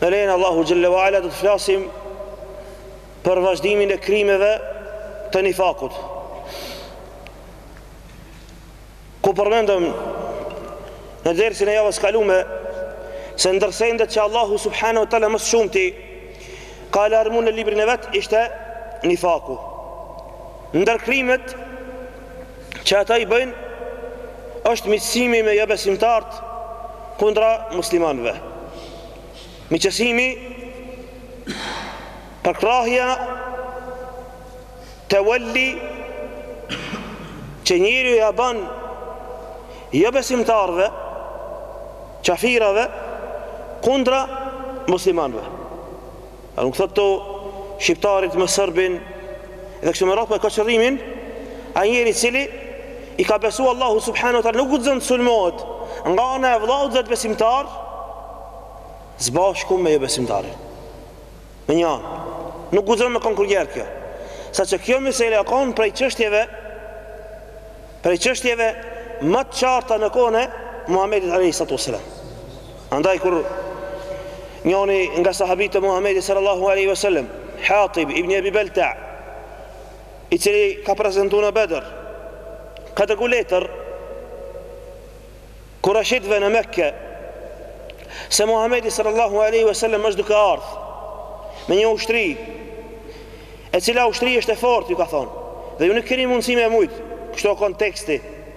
Me lejen e Allahu xhelle ve ala do të flasim për vazhdimin e krimeve të nifakut. Ku përmendëm në dersin e javës kalume, se ndër sendet që Allahu subhanahu wa taala më së shumti ka alarmu në librin e vet ishte nifaku. Ndër krimet që ata i bëjnë është miqësimi me jobesimtarët kundra muslimanëve. Miqësimi përkrahja tewelli që njeriu ja ban jobesimtarëve qafirave kundra muslimanëve. nuk thotë këtu shqiptarit me serbin dhe kështu me radhë po e ka qëllimin a njeri i cili i ka besu Allahu subhanahu wa taala nuk guxon të sulmohet nga ana e vëllaut të vet besimtar s'bashku me jo besimtarin me një anë nuk guxon me kon kurrnjëherë kjo saqë kjo mesele ka kon prej çështjeve prej çështjeve më të qarta në kohën e Muhamedit alayhi salatu wasalam Andaj kur njoni nga sahabët e Muhamedit sallallahu alaihi wasallam, Hatib ibn Abi Balta, i cili ka prezentu në Bedër, ka dërgu letër kurejshitëve në Mekë se Muhamedi sallallahu alaihi wasallam është duke ardh me një ushtri e cila ushtri është e fortë, ju ka thonë dhe ju nuk keni mundësi me e mujtë kështu o konteksti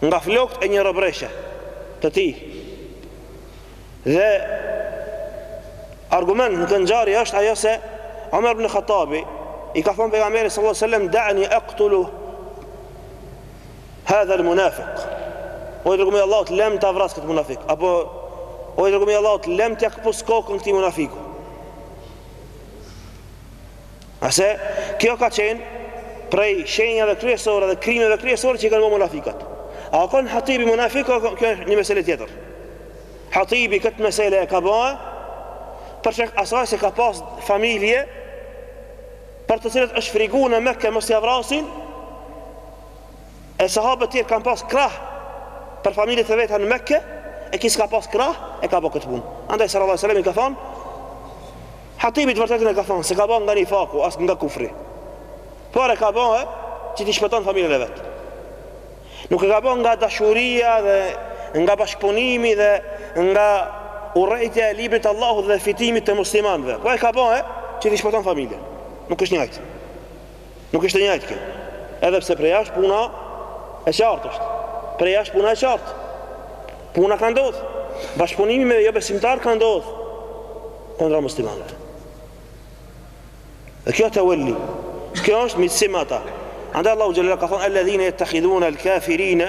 Nga flokët e një robëreshe të tij. Dhe argument në këtë ngjarje është ajo se Omer ibn Khattabi i ka thonë pejgamberit sallallahu alajhi wasallam da'ni aqtulu hadha al-munafiq. O i dërgumi i Allahut, lem ta vras këtë munafik. Apo o i dërgumi i Allahut, lem t'ia këpus kokën këtij munafiku. Sepse kjo ka qenë prej shenjave kryesore dhe krimeve kryesore që i kanë bo munafikat. A o kon Hatibi munafik, o kjo një mesele tjetër. Hatibi këtë mesele e ka ba për shkak asaj se ka pas familje, për të cilët është frigu në Mekë mos t'ia vrasin, e sahabët tjerë kanë pas krah për familjet e veta në Mekë, e ky s'ka pas krah, e ka ba këtë punë. Andaj sallallahu alejhi ve selem i ka thonë, Hatibi të vërtetën e ka thonë, s'e ka ba nga nifaku, as nga kufri. Por e ka ba që t'i shpëton familjen e vet. Nuk e ka ba nga dashuria dhe nga bashkëpunimi dhe nga urrejtja e librit të Allahut dhe fitimit të muslimanëve. Po e ka ba që t'i shpëton familjen. Nuk është njëjtë. Nuk është e njëjtë kjo. Edhe pse prej jashtë puna e qartë asht. Prej jashtë puna e qartë. Puna ka ndodhë. Bashkëpunimi me jobesimtarë ka ndodhë. Kundra muslimanët. Dhe kjo të uelli. Kjo është miqësi me ata. Andaj Allahu xhelle ala ka thonë, Alladhine jettekhidhune al-kafirine,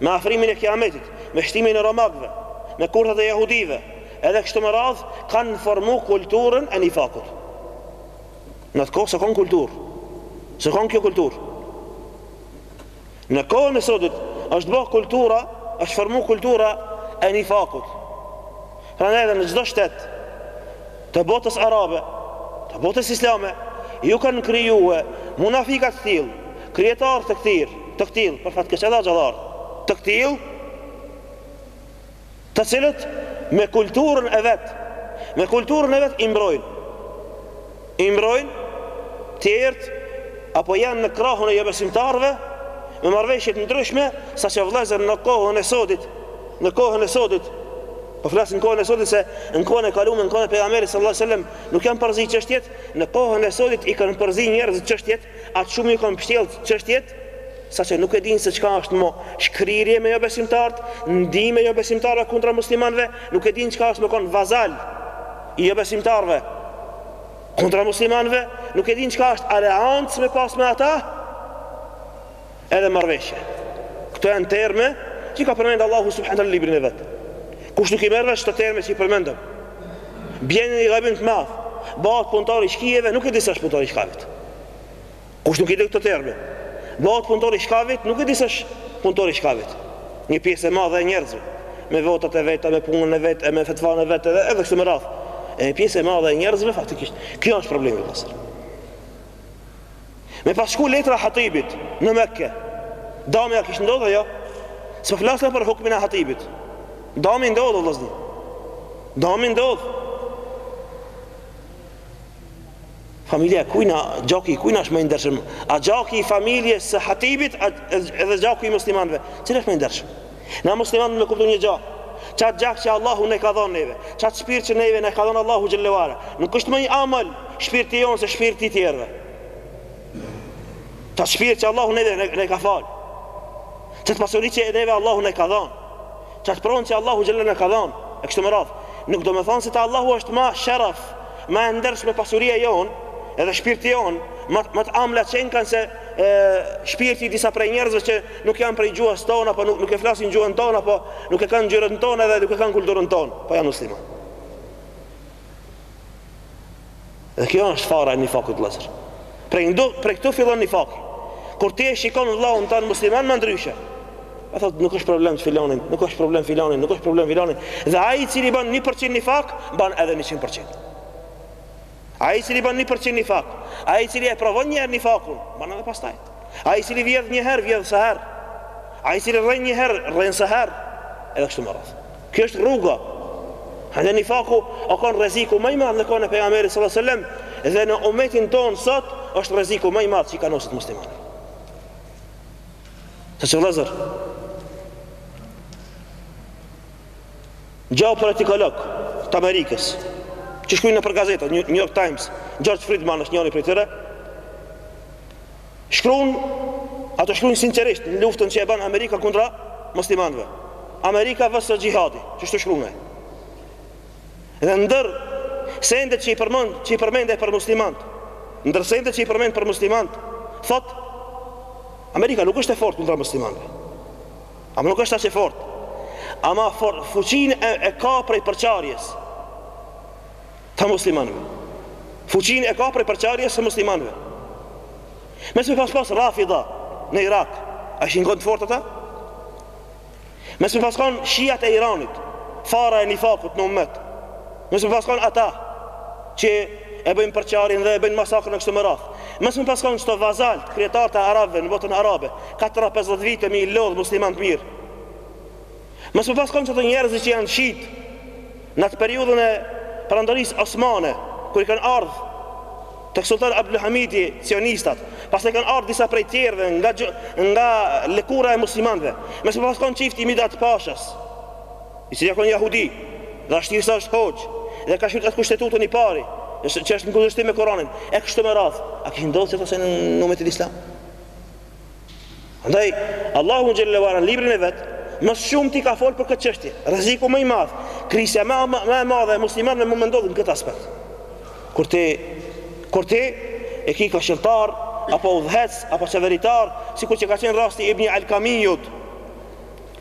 Me afrimin e Kiametit, me shtimin e romakëve, me kurthat e jehudive, edhe kështu me radhë, kanë formu kulturën e nifakut. Në atë kohë s'ka kon kulturë. S'ka kon kjo kulturë. Në kohën e sotit është bo kultura, është formu kultura e nifakut. Prandaj edhe në çdo shtet të botës arabe, të botës islame, ju kanë krijue munafika të këtillë, krijetarë të këtirë, të këtillë, për fat të keq edhe hoxhallarë, të këtillë, të cilët me kulturën e vet, me kulturën e vet i mbrojnë. I mbrojnë tjerët apo janë në krahun e jobesimtarëve me marrëveshje të ndryshme, saqë vëllezër në kohën e sotit, në kohën e sotit, po flas në kohën e sotit se në kohën e kalume, në kohën e pejgamberit sallallahu alajhi wasallam nuk janë përzi çështjet, në kohën e sotit i kanë përzi njerëzit çështjet, aq shumë i kanë pështjellë çështjet, saqë nuk e dinë se çka është ma shkrirje me jobesimtarët, ndihmë e jobesimtarëve kundra muslimanëve, nuk e dinë çka është me kon vazal i jobesimtarëve kundra muslimanëve, nuk e dinë çka është aleancë me pas me ata, edhe marrëveshje. Këto janë terme që ka përmendë Allahu subhanehu teala në librin e vet. Kush nuk i merr vesh këto terme që i përmendëm, bjen në gabim të madh. Bëhet punëtor i shkijeve, nuk e di se është punëtor i shkavit. Kush nuk i di këto terme? Bëhet punëtor i shkavit, nuk e di se është punëtor i shkavit. Një pjesë e madhe e njerëzve me votat e veta, me punën e vet, e me fetvan e vet edhe edhe kështu me radhë. E një pjesë e madhe e njerëzve faktikisht. Kjo është problemi. Me pas shku letra e Hatibit në Mekke. Dami a kish ndodhë, a jo? S'po flasim për hukmin e Hatibit. Dami ndodhë, vllazni. Dami ndodhë. Familja e kujna, gjaku i kujna është ma i ndershëm? A gjaku i familjes së Hatibit a edhe gjaku i muslimanëve? Cili është ma i ndershëm? Na muslimanët me kuptu një gja. Qat gjak që Allahu na e ka dhonë neve, qat shpirt që neve na e ka dhonë Allahu xhelle ve ala. Nuk është ma i amël shpirti jonë se shpirti i tjerëve. Qat shpirt që Allahu neve na e ka fal. Qat pasuri që neve Allahu na e ka dhanë. Qat pronë që Allahu xhelle na ka dhanë, e kështu me radhë, nuk do me thonë se te Allahu është ma sheref, ma e ndershme pasuria jonë, edhe shpirti jonë, ma, ma të amla qenkan se e, shpirti i disa prej njerëzve që nuk janë prej gjuhës tonë, apo nuk, nuk e flasin gjuhën tonë, apo nuk e kanë ngjyrën tonë edhe nuk e kanë kulturën tonë, po janë muslimanë. Dhe kjo është fara e nifakut vllezër. Prej, ndu, prej këtu fillon nifaki. Kur ti e shikon vëllaun tënd musliman më ndryshe. E thotë, nuk është problem te filani, nuk është problem filani, nuk është problem filani. Dhe ai i cili bën 1% nifak, bën edhe 100%. Ai i cili bën 1% nifak, ai i cili e provon një herë nifakun, bën edhe pastaj. Ai i cili vjedh një herë, vjedh sa herë. Ai i cili rren një herë, rren sa herë. Edhe kështu me radhë. Kjo është rruga. Andaj nifaku o kon rreziku më i madh në kohën e pejgamberit sallallahu alajhi wasallam dhe në umetin tonë sot është rreziku më i madh që i kanoset muslimanit. Sa që vllezër gjeopolitikologë të Amerikës që shkrujnë nëpër gazetat New York Times George Friedman është njëri prej tyre Shkruan, ata shkruajnë sinqerisht në luftën që e bën Amerika kundra muslimanëve. Amerika vs xhihadi, qështu shkruan ai. Dhe ndër sendet që i përmend, që i përmend për muslimanët, ndër sendet që i përmend për muslimanët, thotë Amerika nuk është e fortë kundra muslimanëve. Ama nuk është as e fortë. Ama for, fuqinë e, e ka prej përçarjes. të muslimanëve. Fuqinë e ka prej përçarjes së muslimanëve. Mos me pas pas Rafida në Irak, a ishin kon të fortë ata? Mos me pas kon shiat e Iranit, fara e nifakut në umet. Mos me pas kon ata që e bëjnë përçarjen dhe e bëjnë masakrën e kështu me radhë. Mos me pas kon qëto vazalt, kryetarët e arabëve në botën arabe, 4-50 vite me i lodh muslimanët mirë. Mos me pas kon qata njerëzit që janë shit në atë periudhën e perandorisë osmane, kur i kanë ardh tek sulltan Abdylhamidi, sionistat, pastaj i kanë ardh disa prej tjerëve nga, nga lëkura e muslimanve, mos me pas kon çifti i Midhat Pashës, i cili ka kon jahudi, dhe asht shtir se është hoxhë, dhe ka shkruar atë kushtetutën i pari, që është në kundërshtim me Kur'anin, e kështu me radhë. A kishin ndodhur këto sene në umetin islam? Andaj, Allahu xhele ue ala në librin e vet, më së shumti ka folë për këtë çështje. Rreziku më i madhë, krisja më, më, më e madhe e muslimanëve mund me ndodh në këtë aspekt. Kur ti, kur ti e ki këshilltar, apo udhëheqës, apo qeveritar, sikur që ka qenë rasti Ibni Alkamijut,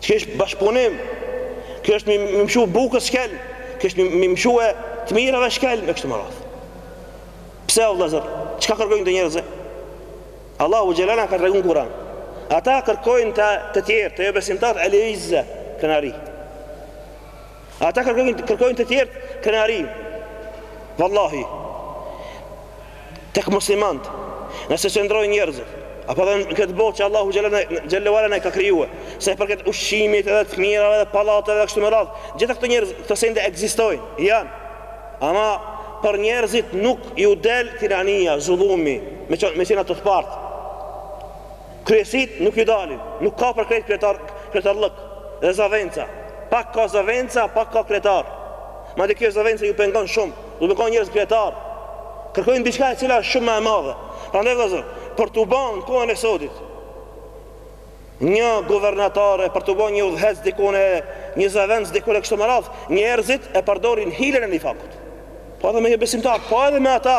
Të kesh bashkëpunim, kjo është me i mshu bukës shkelm, kjo është me i mshu të mirave shkelm, e kështu me radhë. Pse o vllezër, çka kërkojnë këta njerëz? Allahu xhele ue ala ka tregu n'Kuran. Ata kërkojnë te, te tjerë, te jobesimtarët, el-izze, krenari. Ata kërkojnë, kërkojnë te tjerë, krenari. Vallahi. tek muslimanët, nëse qëndrojnë njerëzit, apo edhe në këtë botë që Allahu xhallahu ala na ka krijuar, sa i përket ushqimit edhe të mirave dhe pallateve kështu me radhë, gjithë këto njerëz, këto sende ekzistojnë, janë. Ama por njerëzit nuk ju del tirania, zullumi, me qenë ata të parët. Kryesitë nuk ju dalin, nuk ka për krejt kryetar, kryetarllëk dhe zëvendësa. Pak ka zëvendësa, pak ka kryetar. Madje kjo zëvendësa ju pengon shumë, do me kanë njerëzit kryetar. Kërkojnë diçka e cila është shumë më e madhe. Prandaj vëllazër, për t'u bë në kohën e sotit, një guvernator e për t'u bë një udhëheqës dikun e një zëvendës dikun e kështu me radhë, njerëzit e përdorin hilen e nifakut. Po edhe me një besimtar, po edhe me ata.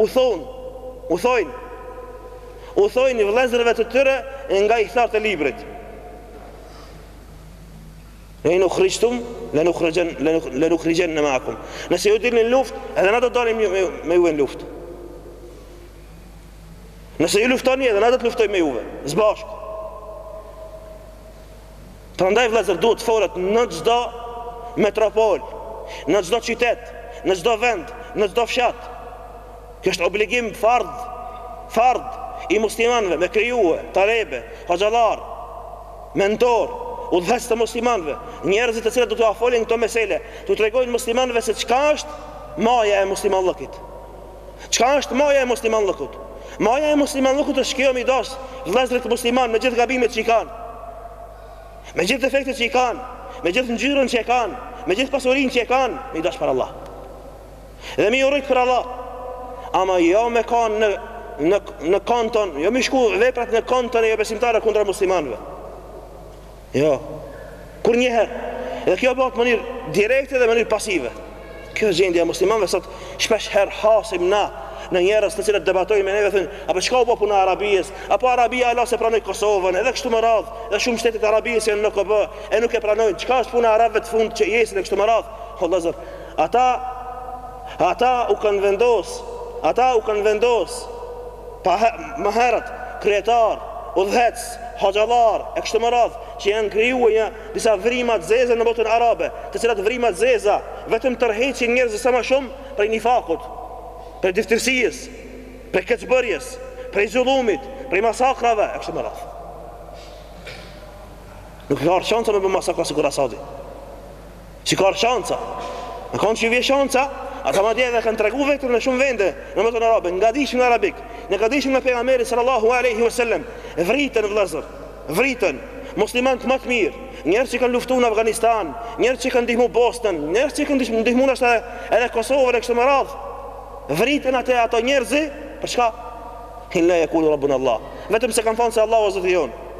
U thonë, u thojnë, u thojnë vëllezërve të tyre nga ithtarët e librit, Le in uhrixhtum, le nahruxhen, le nahruxhenne meakum. Nëse ju dilni n'luftë, edhe na do të dalim me, me juve në luftë. Nëse ju luftoni, edhe na do të luftojmë me juve, s'bashku. Prandaj vëllezër duhet të folet në çdo metropolë, në çdo qytet, në çdo vend, në çdo fshat. Ky është obligim fardh, fardh i muslimanëve me krijue, talebe, hoxhallar, mentor, udhëheqës të muslimanëve, njerëzit të cilët do t'ua folin këto mesele, t'u tregojnë muslimanëve se çka është maja e muslimanllëkit. Çka është maja e muslimanllëkut? Maja e muslimanllëkut është kjo m'i dashtë vëllezërit musliman me gjithë gabimet që i kanë. Me gjithë defektet që i kanë, me gjithë ngjyrën që e kanë, me gjithë pasurinë që e kanë, m'i dashtë për Allah. Dhe m'i urrit për Allah. Ama jo me kanë në në në konton, jo me i shku veprat në konton e jobesimtarëve kundra muslimanëve. Jo. Kur një herë, dhe kjo bëhet në mënyrë direkte dhe në mënyrë pasive. Kjo gjendje e muslimanëve sot shpesh herë hasim na në njerëz të cilët debatojnë me ne dhe thonë, a po çka u bë puna Arabisë? Apo Arabia la se pranoi Kosovën, edhe kështu me radhë, dhe shumë shtete të Arabisë janë në OKB, e nuk e pranojnë. Çka është puna e arabëve të fund që jesin e kështu me radhë? O vllazër, Ata, ata u kanë vendosë, ata u kanë vendosë, pa he, më herët, kryetarë, udhëheqës, hoxhallarë, e kështu me radhë, që janë krijue një, disa vrima të zeza në botën arabe, të cilat vrima të zeza, vetëm tërheqin njerëzit sa më shumë, prej nifakut, prej dyftyrësisë, prej keqbërjes, prej zullumit, prej masakrave, e kështu me radhë. Nuk ka arab shansa me bë masakra sikur Asadi. Si kur shanca, në koftë që u vje shanca, ata madje edhe kanë tregu veten në shumë vende, në botën arabe, n'gadishullin arabik, në gadishullin e pejgamberit sallallahu aleyhi wa sallam, vriten vllezër, vriten muslimant ma të mirë, njerëz që kanë luftu në Afganistan, njerëz që kanë ndihmu Bosnën, njerëz që kanë ndihmu edhe edhe Kosovën e kështu me radhë. Vriten ata ato njerëz, për çka? Illa an yaqulu rabbuna Allah. Vetëm se kanë thanë se Allahu është Zoti jonë.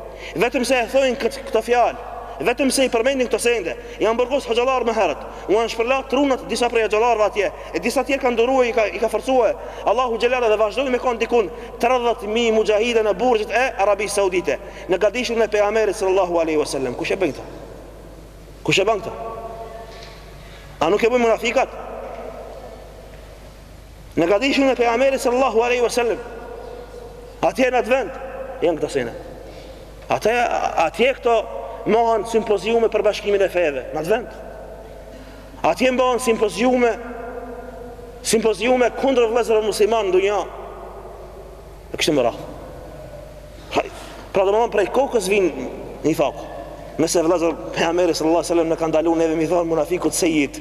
Vetëm se e thojnë këtë këto fjalë. Vetëm se i përmendin këto sende. Janë burgos hoxhallar ma herët. U janë shpërla trunat disa prej hoxhallarëve atje. E disa tjerë kanë durue, i ka i ka forcue Allahu xhelala dhe vazhdojnë me kon dikun 30000 muxhahidë në burgjet e Arabisë Saudite, në gadishullin e pejgamberit sallallahu alaihi wasallam. Kush e bën këto? Kush e ban këto? A nuk e bojnë munafikat? Në gadishullin e pejgamberit sallallahu alaihi wasallam. Atje në atë vend janë këto sende. Atje atje këto mbahen simpoziume për bashkimin e feve në atë vend. Atje mbahen simpoziume simpoziume kundër vëllezërve muslimanë në dunja. E kështu me radhë. Pra domethënë prej kokës vjen nifaku. Nëse vëllezër pejgamberi sallallahu alaihi wasallam na ka ndalu neve me i thon munafikut sejid.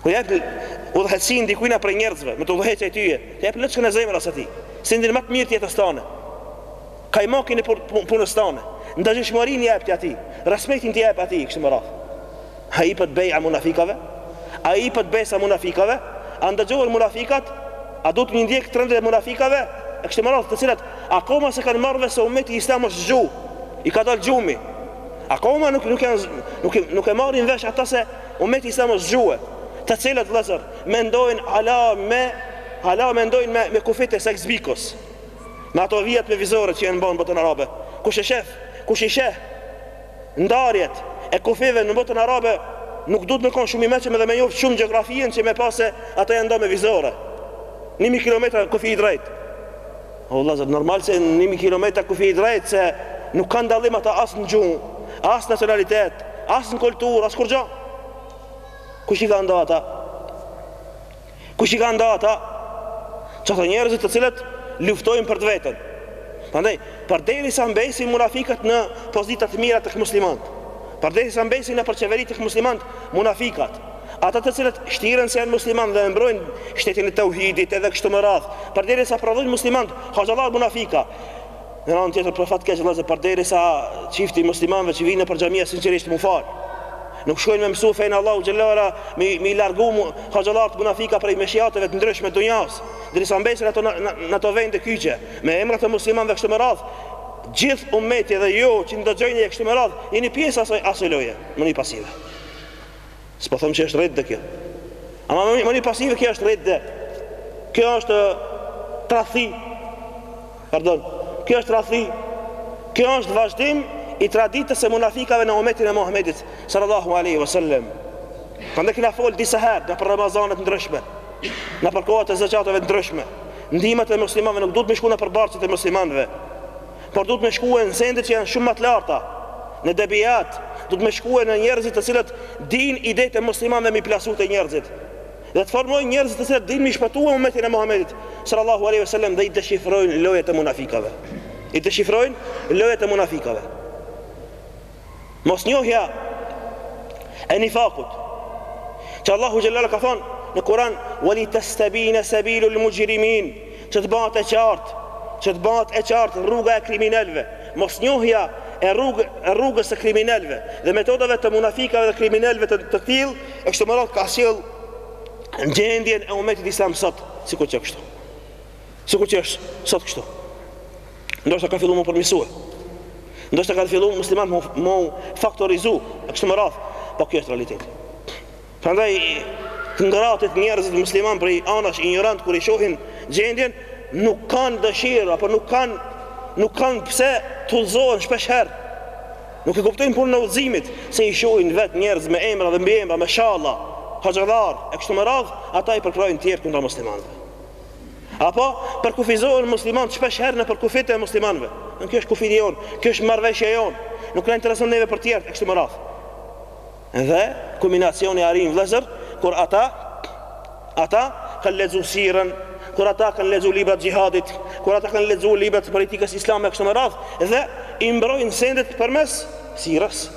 Kur ia jep udhëheqësinë dikujna prej njerëzve, me të udhëheqë ai tyje, ti jep loçkën e zemrës atij, sendin ma të mirë të jetës tane, kajmakin e punës tane, ndëgjueshmërinë ia jep ti atij, respektin ti jep atij, kështu me radhë. A jepet beja munafikave? A jepet besa munafikave? A ndëgjohen munafikat? A duhet me ndjek trendet e munafikave? E kështu me radhë të cilat Akoma s'e kanë marrë vesh se umeti islam osht zgju I ka dalë gjumi Akoma nuk, nuk, janë, nuk, nuk e marrin vesh ata se Ummeti islam osht zgjue të cilët vëllezër mendojnë hala me hala mendojnë me me kufit e Sajks-Pikos me ato vijat me vizore që janë ba n'botën arabe kush e shef kush i sheh ndarjet e kufive në botën arabe nuk duhet me kon shumë i meçëm edhe me njoft shumë gjeografinë që me pa se ata janë nda me vizore 1000 kilometra kufi i drejt O vlla, normal se një mijë kilometra kufi i drejtë se nuk kanë dallim ata as në gjuhë, as në nacionalitet, as në kulturë, as kurgjo. Kush i ka nda ata? Kush i ka nda ata? Qata njerëzit të cilët luftojnë për të veten? Prandaj, përderisa mbesin munafikat në pozita të mira tek muslimanët. Përderisa mbesin nëpër qeveri tek muslimanët munafikat. Ata të cilët shtiren se janë musliman dhe e mbrojnë shtetin e tauhidit edhe kështu me radhë, përderisa prodhojnë muslimanët, hoxhallar munafika. Në anë tjetër për fat keq vëllezër, përderisa qejfi muslimanëve që vinë nëpër xhamia sinqerisht mu fal. Nuk shkojnë me mësu fejnë Allahu xhelala me, me largu hoxhallarët munafika prej meshihateve të ndryshme të dunjas, derisa mbesin ato në ato vende kyqe, me emrat e muslimanëve kështu me radhë, gjithë umeti dhe ju që ndëgjoni e kështu me radhë, jeni pjesë asoj, asoj loje, mënyrë pasive. S'po them që është riddeh kjo. Ama me ni pasive kjo është riddeh. Kjo është tradhti. Pardon. Kjo është tradhti. Kjo është vazhdim i traditës së munafikave në umetin e Muhammedit sallallahu alaihi wasallam. Prandaj kena fol disa herë nëpër Ramazane të ndryshme, nëpër kohët e zakateve të ndryshme. Ndihmat e muslimanëve nuk duhet me shku nëpër barqet e muslimanëve. por duhet me shkue në sende që janë shumë më të larta, në edebijat, duhet me shkue në njerëzit të cilët din idetë e muslimanëve m'i plasu te njerëzit. Dhe të formojnë njerëzit të cilët din me shpëtu umetin e Muhammedit, sallallahu aleyhi sallam, dhe i deshifrojnë lojet e munafikave. I deshifrojnë lojet e munafikave. Mosnjohja e nifakut. Që Allahu xhallahu ka thonë në Kur'an, "Wali tastabina sabilul mujrimin", që të bëhet e qartë, që të bëhet e qartë rruga e kriminelëve. Mosnjohja e rrugë e rrugës së kriminelëve dhe metodave të munafikave dhe kriminelëve të tillë, e kështu me radhë ka sjell gjendjen e umetit islam sot, sikur që kështu. Sikur që është sot kështu. Ndoshta ka filluar m'u përmirësu. Ndoshta kanë fillu muslimanët m'u faktorizu, e kështu me radhë, po kjo është realitet. Prandaj të ngratët njerëzit musliman prej anash injorant kur i shohin gjendjen, nuk kanë dëshirë apo nuk kanë nuk kanë pse t'udhëzohen shpesh herë. Nuk e kuptojnë punën e udhëzimit, se i shohin vetë njerëz me emra dhe mbiemra, me shalla, hoxhallar, e kështu me radhë, ata i përkrahin tjerët kundra muslimanëve. Apo, përkufizohen muslimanët shpesh herë nëpër kufijtë e muslimanëve. Në kjo është kufiri jonë, kjo është marrëveshje e jonë. Nuk na intereson neve për tjerët e kështu me radhë. Dhe kulminacioni arrin vëllezër kur ata ata kanë lexuar sirën, kur ata kanë lexuar libra të xhihadit, kur ata kanë lexuar libra të politikës islame e kështu me radhë dhe i mbrojnë sendet përmes sirës.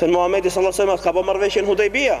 Thonë Muhamedi sallallahu alajhi wasallam ka bërë marrëveshjen Hudejbia.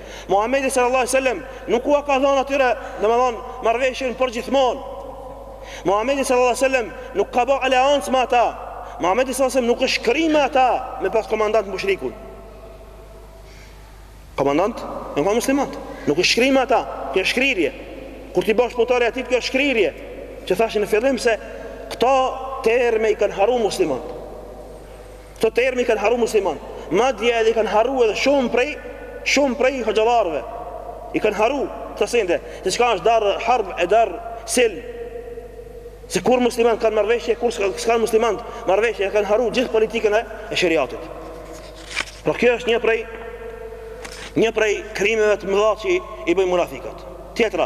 Muhamedi sallallahu alaihi wasallam nuk ua ka dhënë atyre, domethënë, marrëveshjen për gjithmonë. Muhamedi sallallahu alaihi wasallam nuk ka bërë aleancë me ata. Muhamedi sallallahu alaihi wasallam nuk është shkri me ata, me pas komandant mushrikun. Komandant, nuk ka muslimanët. Nuk është shkri me ata, kjo është shkrirje. Kur ti bëhesh punëtor i atij, kjo është shkrirje. Që thashë në fillim se këto terme i kanë harru muslimanët. Këto terme i kanë harru muslimanët. Madje edhe i kanë harru edhe shumë prej shumë prej hoxhallarëve. I kanë harru këto sende, se çka është dar harb e dar silm. Se kur muslimanët kanë marrëveshje, kur s'kanë muslimanët marrëveshje, e kanë harru gjithë politikën e, e sheriatit. Pra kjo është një prej një prej krimeve të mëdha që i bëjnë munafikat. Tjetra,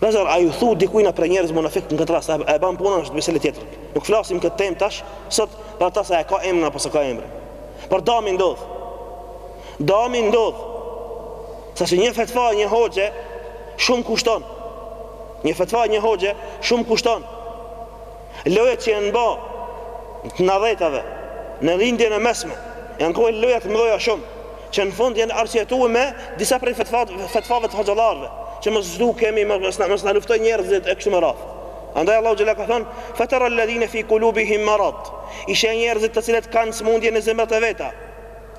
Vëllezër, a ju thu dikujna prej njerëzve munafiq në këtë rast, a e ban puna është mesele tjetër. Nuk flasim këtë temë tash, sot, për ata se a e ka emrin apo s'e ka emrin. Por dami ndodh. Dami ndodh. Saqë një fetva e një hoxhe shumë kushton. Një fetva e një hoxhe shumë kushton. Lojat që janë ba te na, fetvave në lindjen e mesme janë kon loja të mëdha shumë që në fund janë arsyetuar me disa prej fetvave të hoxhallarëve që mos zhdukemi mos na luftoj njerëzit e kështu me radhë andaj Allahu xhelle ka thon fetere lledhine fi qulubihim marad i sheh njerëzit të cilët kanë smundje në zemrat e veta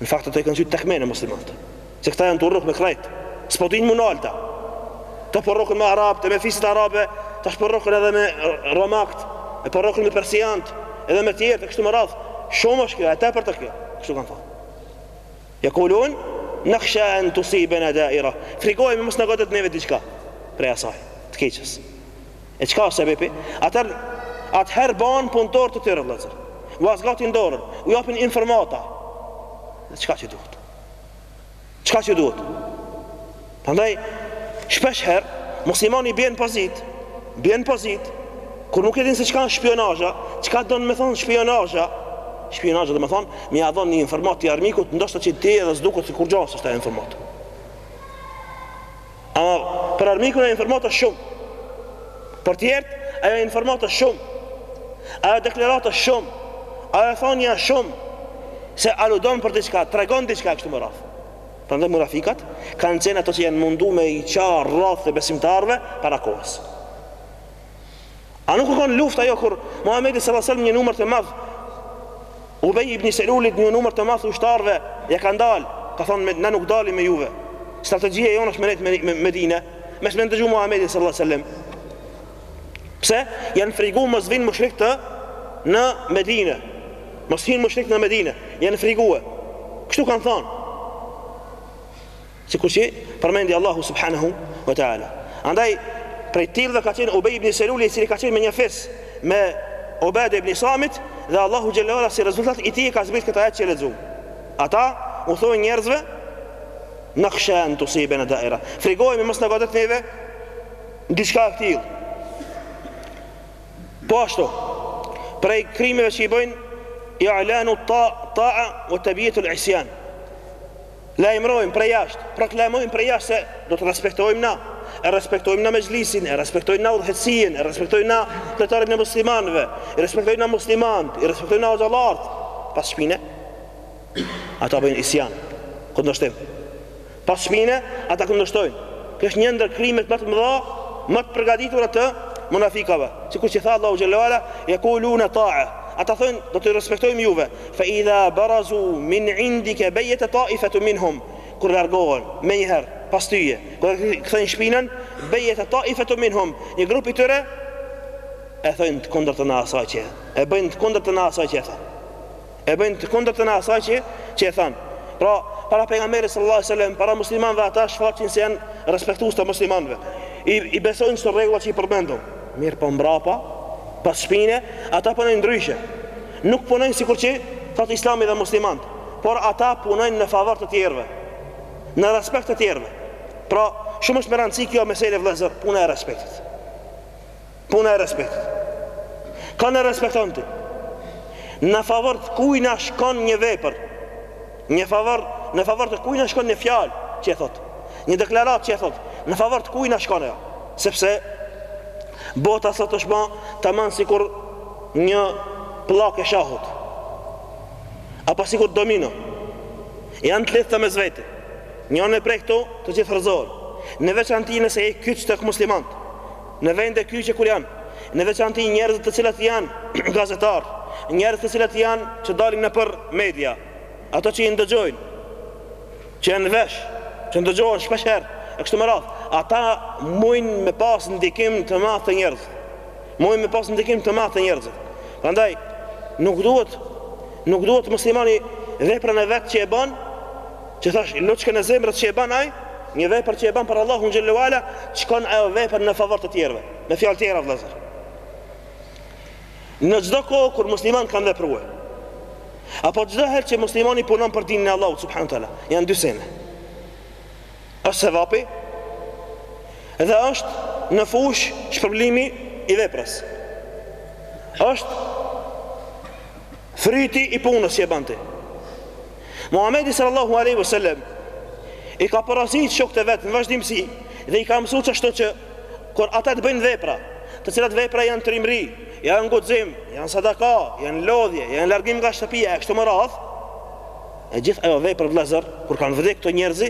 Në fakt ata kanë qenë tuj thënë muslimanët. Se këta janë tu rrok me krejt. S'po dinë mu nal këta. Këta po rrokën me arabët e me fiset arabe, tash po rrokën edhe me romakt, e po rrokën me persiant, edhe me tjerë, kështu më radh. Shumë është kjo, e tepërt kjo. Kështu kanë thënë. Ja kulun, nakhsha an tusibana da'ira. Frikojmë mos na godet neve diçka. Prej asaj, të keqës. E çka është sebepi? Atëher, atëherë banë punëtor të tyre, vëllezër. Ua zgatin dorën, u japin informata. Dhe çka që duhet? Çka që duhet? Prandaj, shpesh herë, muslimani bjen në pozitë, bjen në pozitë, kur nuk e din se çka është spiunazha, çka do me thonë spiunazha, spiunazha do me thonë, me ia dhon një informat të armikut, ndoshta që ti edhe s't'duket si kurgjo ai informat. A për armikun ai informat është shumë Për tjertë ajo informat është shumë Ajo deklaratë është shumë Ajo thonja shumë Se aludon për diçka Tregon diçka kështu me radhë Prandaj munafikat Kanë qenë ata që janë mundu me i ça radhët e besimtarve Para kohës A nuk u kon luft ajo kur Muhammedi s.a.s. një numër të madh Ubej ibn Selulit një numër të madh ushtarve Ja ka ndal Ka thonë me, na nuk dalim me juve Strategjia jonë është me nejtë me, me, Medine Mos me ndëgju Muhammedin s.a.s. Pse? Janë frigu mos vijnë mushrikët në Medine Mos vijnë mushrikët në Medine Janë frigu e Kështu kanë thonë Sikur që përmendi Allahu subhanahu wa taala. Andaj prej tyre edhe ka qenë Ubej ibn Seluli i cili ka qenë me një fis me Ubade ibn Samit dhe Allahu xhelle ue ala si rezultat i tij ka zbrit këtë ajet që lexuam. Ata u thonë njerëzve nakhsha en tusibena daira frigojme mos na godet neve diçka e këtil po ashtu prej krimeve që i bëjnë i'lanu ta, ta'a ue tebjitul isjan Lajmërojmë prej jashtë, proklamojmë prej jashtë se do të respektojmë na, e respektojmë na mexhlisin, e respektojmë na udhëheqësin, e respektojmë na fetarin e muslimanëve, e respektojmë na muslimanët, e respektojmë na xhallart. Pas shpine, ata bëjnë isjan, kundërshtim. Pas shpine, ata kundërshtojnë. Kjo është një ndër krimet më të mëdha, më të përgatitura të munafikave. Sikur që tha Allahu xhele ve ala, yaquluna ta'a. Ata thonë do të ju respektojmë juve, Fe idha barazu min indike bejete taifetun minhum, kur largohen, menjëherë, pas tyje, kur e kthejnë shpinën, bejete taifetun minhum, një grup i tyre, e thojnë të kundërtën e asaj që, e bëjnë të kundërtën e asaj që e thanë. E bëjnë të kundërtën e asaj që, që e thanë. Pra, para pejgamberit sallallahu alajhi wasallam, para muslimanëve ata shfaqin se janë respektues të muslimanëve. I, i besojnë këto rregulla që i përmendëm. Mirëpo mbrapa, pas shpine, ata punojnë ndryshe. Nuk punojnë sikur që thotë Islami dhe muslimanët, por ata punojnë në favor të tjerëve, në respekt të tjerëve. Pra, shumë është me rëndësi kjo meselë vëllezër, puna e respektit. Puna e respektit. Kanë respekton ti. Në favor të kujna shkon një vepër. Në favor, në favor të kujna shkon një fjalë që e thotë. Një deklaratë që e thotë. Në favor të kujna shkon ajo. Sepse, bota sot është ba tamam sikur një pllakë e shahut, apo sikur domino, janë të lidhta mes vete. Njënën e prek këto të gjitha rrëzohen, në veçanti nëse e kyç tek muslimanët, në vende kyçe kur janë, në veçanti njerëzit të cilat janë gazetar, njerëzit të cilat janë që dalin nëpër media, ato që i ndëgjojnë, që janë vesh, që ndëgjohen shpeshherë, e kështu me radhë, ata mujnë me pas ndikim të madh te njerëzit. Mujnë me pas ndikim të madh te njerëzit. Prandaj nuk duhet nuk duhet muslimani veprën e vet që e bën, që thashë loçkën e zemrës që e bën ai, një vepër që e bën për Allahun xhele ve ala, t'shkon ajo vepër në favor të tjerëve. Me fjalë të tjera vëllazër. Në çdo kohë kur muslimanët kanë vepruar, apo çdo herë që muslimani punon për dinin e Allahut subhanehu ve teala, janë dy sene. Është sevapi dhe është në fushë shpërblimi i veprës. Është fryti i punës që e bën ti. Muhamedi sallallahu alaihi wasallam i ka porositur shokët e vet në vazhdimësi dhe i ka mësuar ç'ashtu që kur ata të bëjnë vepra, të cilat vepra janë trimëri, janë guxim, janë sadaka, janë lodhje, janë largim nga shtëpia e kështu me radhë, E gjithë ajo vepër vllezër, kur kanë vdek këto njerëz,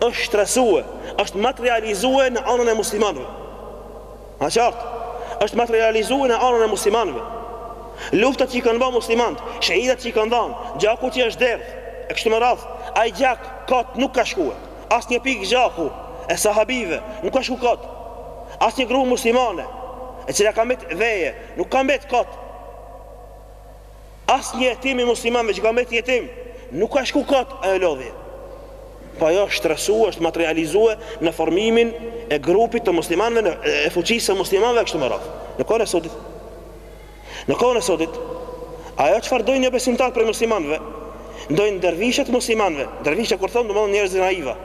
është shtresue, është materializue në anën e muslimanëve. A qartë? Është materializue në anën e muslimanëve. Luftat që i kanë ba muslimant, shahidat që i kanë dhan, gjaku që është derdh, e kështu me radhë, ai gjak kot nuk ka shkue. Asnjë pikë gjaku e sahabive nuk ka shku kot. Asnjë grua muslimane e cila ka mbet veje, nuk ka mbet kot. Asnjë jetim i muslimanëve që ka mbet jetim, nuk ka shku kot ajo lodhje. Po ajo është shtresue, është materializue në formimin e grupit të muslimanëve dhe fuqisë së muslimanëve kështu më radh. Në kohën e sodit. Në kohën e sodit, ajo çfarë dojnë jobesimtarët prej muslimanëve, dojnë dervishat musliman. Dervishët kur thonë domethënë njerëz naiva.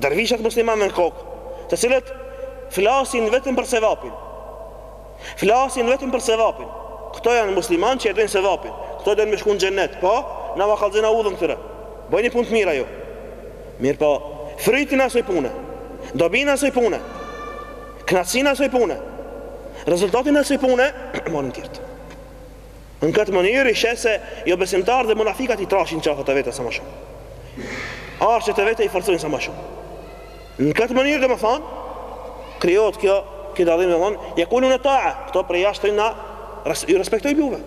Dervishat musliman në kokë, të cilët flasin vetëm për sevapin. Flasin vetëm për sevapin. Këto janë musliman që e dojnë sevapin. Këto dojnë me shku në xhennet, po? Na va kallzena udhën këtyre. Boni punë të mira ju. Mirëpo, frytin asoj pune. Dobin asoj pune. Knaqësinë asoj pune. Rezultatin asoj pune, marrin tjerët. Në këtë mënyrë i sheh se jobesimtarët dhe munafikat i trashin qafat e vete sa më shumë. Arkat e vete i forcojnë sa më shumë. Në këtë mënyrë domethënë krijohet kjo ky dallim domethënë yaqulu na ta'a, këto prej jashtë na ju respektojmë juve.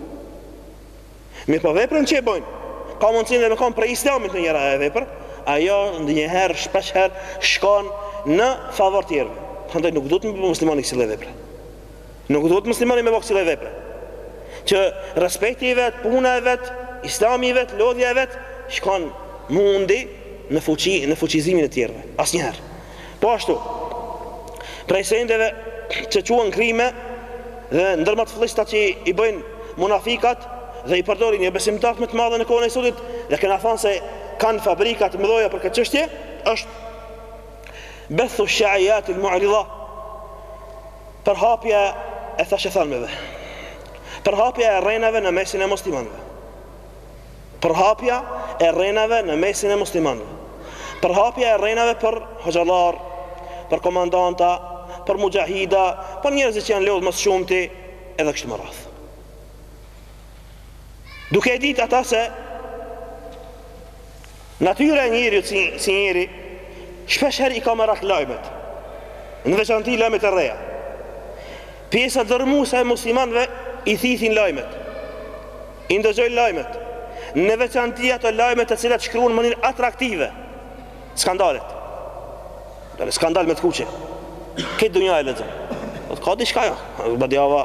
Mirëpo veprën që e bojnë, ka mundësi edhe me kanë prej islamit ndonjë vepër, ajo ndonjëherë shpesh herë shkon në favor të tjerëve. Prandaj nuk duhet me bo muslimani kësi vepra. Nuk duhet muslimani me bo kësi lloj vepre. Që respekti i vet, puna e vet, islami i vet, lodhja e vet, shkon mundi në fuqi, në fuqizimin e tjerëve. Asnjëherë. Po ashtu, prej sendeve që quhen krime dhe ndër ma të flliqtat që i bëjnë munafikat dhe i përdorin jobesimtarët me të madhe në kohën e sodit dhe kena thanë se kanë fabrika të mëdhoja për këtë çështje, është Bethu sha'iyat al-mu'ridha Përhapja e thashethanmeve. Përhapja e rrenave në mesin e muslimanëve. Përhapja e rrenave në mesin e muslimanëve. Përhapja e rrenave për hoxhallar, për komandanta, për muxhahida, për njerëzit që janë lodh më së shumti edhe kështu më radh. Duke e ditë ata se Natyra e njeriut si njeri shpesh herë i ka merak lajmet, në veçanti lajmet e reja. Pjesa dërrmuese e muslimanëve i thithin lajmet, i ndëgjojnë lajmet, në veçanti ato lajme të cilat shkruhen në mënyrë atraktive, skandalet. Dhe skandal me të kuqe. Krejt dynjaja e lexon. Po ka diçka jo badjava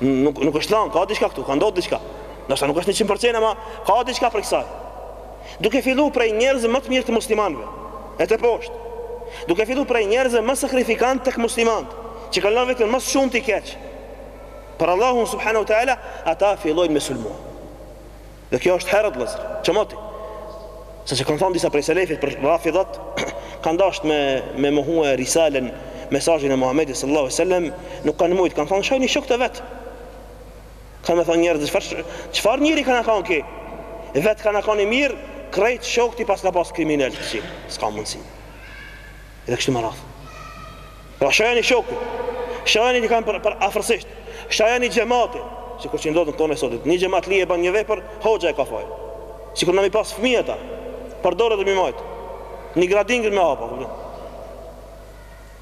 nuk nuk është lan, ka diçka këtu, ka ndodhur diçka. Ndoshta nuk është 100% ama ka diçka prej kësaj. Duke filluar prej njerëzve më të mirë të muslimanëve, e teposhtë. Duke filluar prej njerëzve më sakrifikantë tek muslimanët, që kanë lënë veten më shumë të keq. Për Allahun subhanahu wa taala ata fillojnë me sulmu. Dhe kjo është herët vëllazër, qëmoti. Sa që kanë thënë disa prej selefit për Rafidhat, kanë dashur me me mohue risalen, mesazhin e Muhamedit sallallahu alaihi wasallam, nuk kanë mujt, kanë thënë shajni shokët e vet. Kanë me thënë njerëzit, çfarë çfarë njeri ka kanë ky? Vet ka kanë i mirë, krejt shokët i paska pas kriminel kësi. S'ka mundsi. Edhe kështu me radhë. Pra shajani shokët, shajani ti kanë për, për afërsisht, shajani xhematin, sikur që ndodh në kohën e sotit. Një xhematli e bën një vepër, hoxha e ka faj. Sikur na m'i pas fëmijë ata, për dore dhe m'i majt. Një gradingër me hapa, kupton?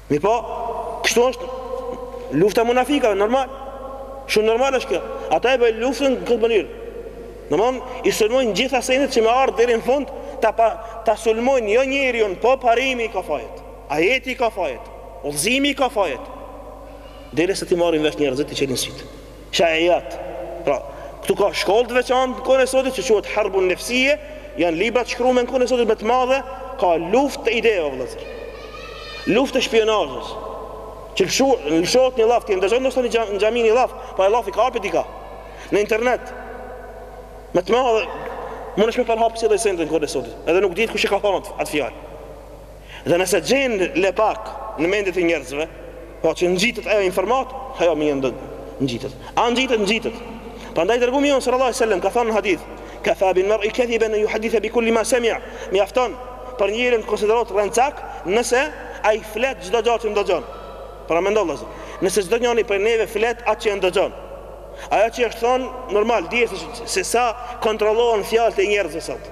Mirëpo, kështu është lufta e munafikëve, normal. Shumë normal është kjo. Ata e bëjnë luftën në këtë mënyrë. Domthon i sulmojnë gjitha senet që me ardh deri në fund ta pa, ta sulmojnë jo njeriun, po parimi i ka fajet. Ajeti ka fajet, udhëzimi ka fajet. Deri se ta marrin vesh njerëzit t'i çelin syt. Shajat. Pra, këtu ka shkollë të veçantë në kohën e sotit që quhet Harbun Nefsie, janë libra të shkruar në kohën e sotit me të madhe, ka luftë të ideve vëllazër. Luftë të shpionazhit. Që lëshohet një llaf, ti ndëgjon ndoshta në xhami një llaf, pa po e llafi ka hapë dika. Në internet. Me të madhe, më shpejt përhapet çdo send në kohën e sotit. Edhe nuk dihet kush e ka thonë atë fjalë. Dhe nëse gjen lepak në mendjet e njerëzve, pra që ngjitet ajo informatë, ajo në mend ngjitet. A ngjitet, ngjitet. Prandaj i dërgumi jonë sallallahu alaihi wasallam ka thënë në hadith, kafa bil mar'i kadhiban an yuhadditha bi kulli ma sami'a. Mjafton për njeriun të konsiderohet rrencak nëse ai flet çdo gjë që ndëgjon. Pra mendo vëllazër, nëse çdo njëri prej neve flet atë që ndëgjon. Ajo që është thonë normal, dihet se, se sa kontrollohen fjalët e njerëzve sot.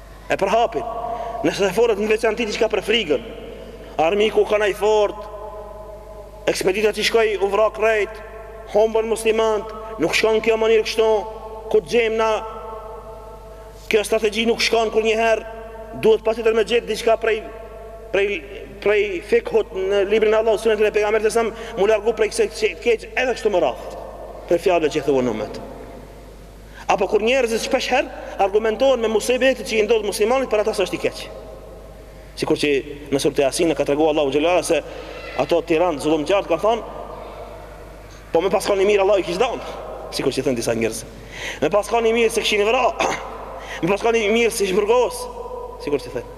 e përhapin. Nëse folet në veçanti diçka për frigën, armiku kan i fort, ekspedita që shkoj u vra krejt, humbën muslimant, nuk shkon kjo mënyrë kështu, ku të gjemë na, kjo strategji nuk shkon kurrnjëherë, duhet patjetër me gjet diçka prej, prej, prej fikhut në librin e Allahut, sunetin e pejgamberit alejhi selam, mu largu prej kësaj të keqe edhe kështu me radhë, prej fjalëve që thuhen në umet. Apo kur njerëzit shpesh herë argumentohen me musibetet që i ndodh muslimanit për atë se është i keq. Sikur që në surën Yasin ka treguar Allahu xhelle ve ala se ato tiranë zullumqarë kanë thënë po me pas kon i mirë Allahu i kish dhënë. Sikur që thonë disa njerëz. Me pas kon i mirë s'e kishin vra. Me pas kon i mirë s'ish burgos. Sikur që thonë.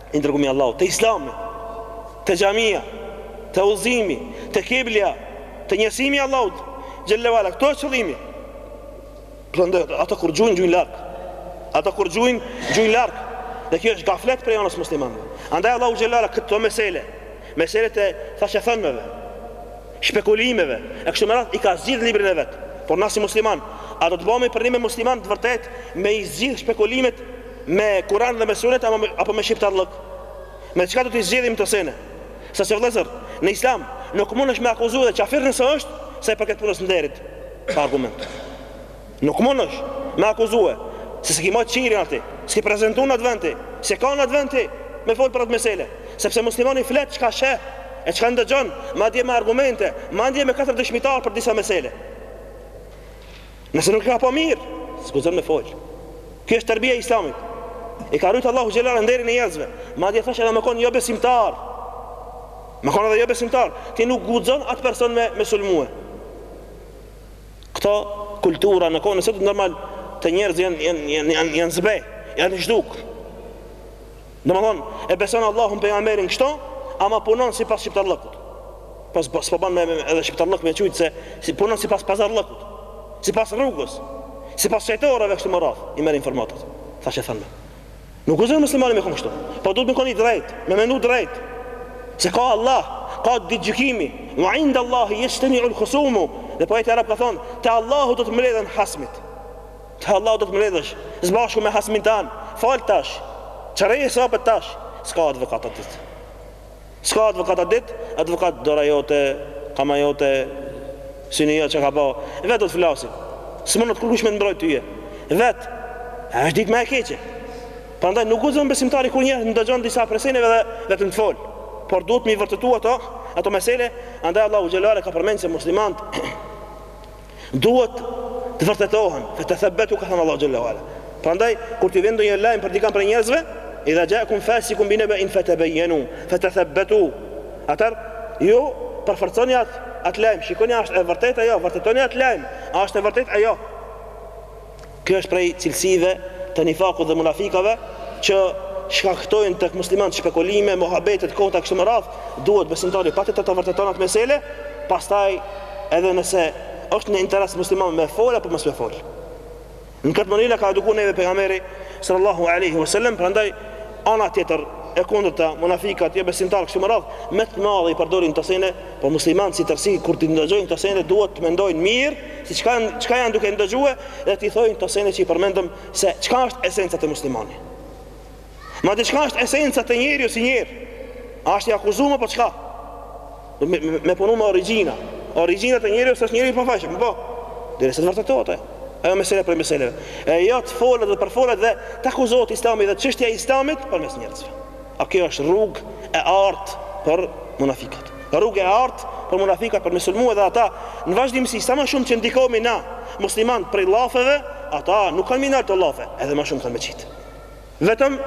I dërgumi i Allahut, te Islami, te xhamia, te udhëzimi, te kiblja, te njësimi i Allahut, xhelle wala, këtu është qëllimi. Prandaj ata kur gjujnë gjujnë larg. Ata kur gjujnë gjujnë larg. Dhe kjo është gaflet prej anës muslimanëve. Andaj Allahu xhelle wala këto mesele, meselet e thashethënmeve, shpekulimeve, e kështu me radhë i ka zgjidh në librin e vet. Por na si musliman, a do të bëhemi përnime musliman të vërtet me i zgjidh shpekulimet Me Kur'an dhe me Sunet apo me shqiptarllëk? Me çka do t'i zgjidhim këto sene? Sa se vëllezër, në Islam nuk mundesh me akuzu dhe qafir nëse është sa i përket punës së nderit pa argument. Nuk mundesh me akuzue se s'e ki majt qirin aty, s'ki prezentu në atë vend ti, s'je kan në atë vend ti me fol për atë mesele, sepse muslimani flet çka sheh e çka ndëgjon, madje me argumente, madje me katër dëshmitar për disa mesele. Nëse nuk e ka pa mirë, s'guxon me fol. Kjo është terbija e Islamit. E ka rrit Allahu xhelle wala nderin e njerëzve. Madje thash edhe me kon jo besimtar. Me kon edhe jo besimtar, ti nuk guxon atë person me me sulmue. Këto kultura në kohën e sotit normal te njerëz janë janë janë janë zbe, janë zhduk. Domethën e beson Allahun pejgamberin kështu, ama punon sipas shqiptarllëkut. Po s'po ban edhe shqiptarllëk me qujt se si punon sipas pazarllëkut. Sipas rrugës. Sipas çajtoreve kështu me radhë, i merr informatat. Thashethënme. Nuk guxon muslimani me kon kështu. Po duhet me kon i drejt, me mendu drejt. Se ka Allah, ka ditë gjykimi. Wa inda Allahi yajtami'u al-khusumu. Dhe poeti arab ka thonë, te Allahu do të mbledhen hasmit. Te Allahu do të mbledhësh së bashku me hasmin tan fol tash qërej hesapet tash s'ka advokat atë ditë s'ka advokat atë ditë advokat dora jote kama jote syni jot çka ka ba vetë do të flasin s'munet kërkush me të mbrojt tyje vetë a është ditë ma e keqe prandaj nuk guxon besimtari kur njerë ndëgjon disa prej seneve dhe vetëm të fol por duhet me i vërtetu ato ato mesele andaj Allahu xhelle wala ka përmend se muslimant Duhet të vërtetohen, fetethebbetu ka thënë Allah xhelle wala. Prandaj, kur t'i vjen ndonjë lajm për dikan prej njerëzve, idha xhaekum fasikun binebein fetebejjenu, fetethebbetu. Atëherë, ju përforconi atë at lajm, shikoni a është e vërtet a jo, vërtetoni atë lajm, a është e vërtet a jo. Kjo është prej cilësive të nifakut dhe munafikave që shkaktojnë tek muslimanët shpekulime, muhabete të kota kështu me radhë, duhet besimtari patjetër ta vërteton atë mesele, pastaj edhe nëse është në interes musliman me fol apo mos me fol. Në këtë mënyrë ka eduku neve pejgamberi sallallahu alaihi wasallam, prandaj ana tjetër e kundërta munafikat jo besimtarë kështu me radhë, me të madhe i përdorin këto sene, po muslimanët si tërësi kur t'i ndëgjojnë këto sene duhet të mendojnë mirë Si çka çka janë duke ndëgjue dhe t'i thojnë këto sene që i përmendëm se çka është esenca te muslimani. Madje çka është esenca te njeriu si njeri? A është i akuzum apo çka? Me, me, me punu me origjinën. Origjina te njeriu është njeri i pafajshëm, po? Derisa të vërtetohet ajo mesele prej meseleve. E jo të folet dhe përfolet dhe të akuzohet islami dhe çështja e islamit përmes njerëzve. A kjo është rrugë e artë për munafikat. Rrugë e artë për munafikat për me sulmu edhe ata në vazhdimësi sa më shumë që ndikohemi na muslimanët prej llafeve ata nuk kanë me i nal ato llafe edhe më shumë kanë me qit vetëm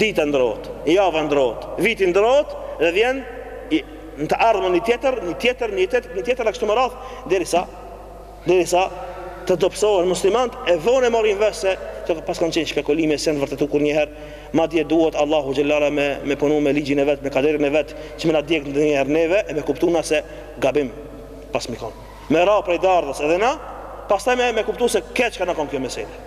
dita ndrrohet java ndrrohet viti ndrrohet dhe vjen i, në të ardhmen një tjetër një tjetër një tjetër një tjetër e kështu me radhë derisa Derisa të dobësohen muslimanët e vonë e marrim vesh se këto paskan qenë spekulime e s'janë vërtetu kurrnjëherë, madje duhet Allahu xhelle ala me me punu me ligjin e vet, me kaderin e vet, që me na djeg ndonjëherë neve e me kuptu na se gabim paskemi kon. Me ra prej dardhës edhe na, pastaj me me kuptu se keq ka kon kjo mesele.